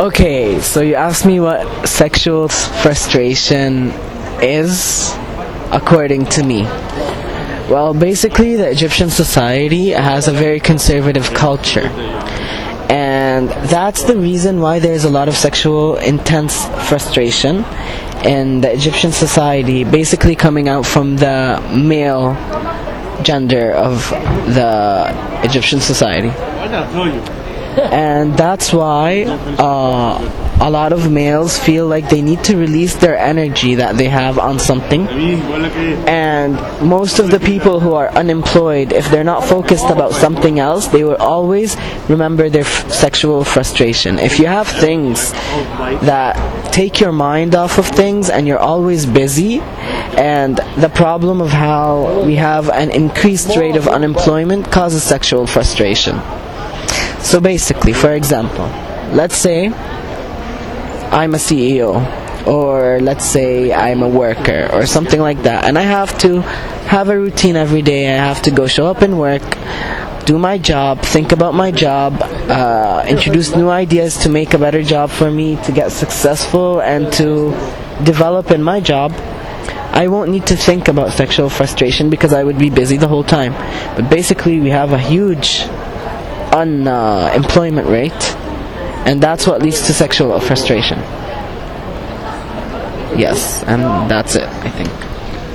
Okay, so you asked me what sexual frustration is, according to me. Well, basically, the Egyptian society has a very conservative culture. And that's the reason why there's a lot of sexual intense frustration in the Egyptian society, basically coming out from the male gender of the Egyptian society and that's why uh, a lot of males feel like they need to release their energy that they have on something. And most of the people who are unemployed, if they're not focused about something else, they will always remember their f- sexual frustration. If you have things that take your mind off of things and you're always busy, and the problem of how we have an increased rate of unemployment causes sexual frustration. So basically, for example, let's say I'm a CEO, or let's say I'm a worker, or something like that, and I have to have a routine every day. I have to go show up in work, do my job, think about my job, uh, introduce new ideas to make a better job for me, to get successful, and to develop in my job. I won't need to think about sexual frustration because I would be busy the whole time. But basically, we have a huge unemployment uh, rate, and that's what leads to sexual frustration. Yes, and that's it, I think.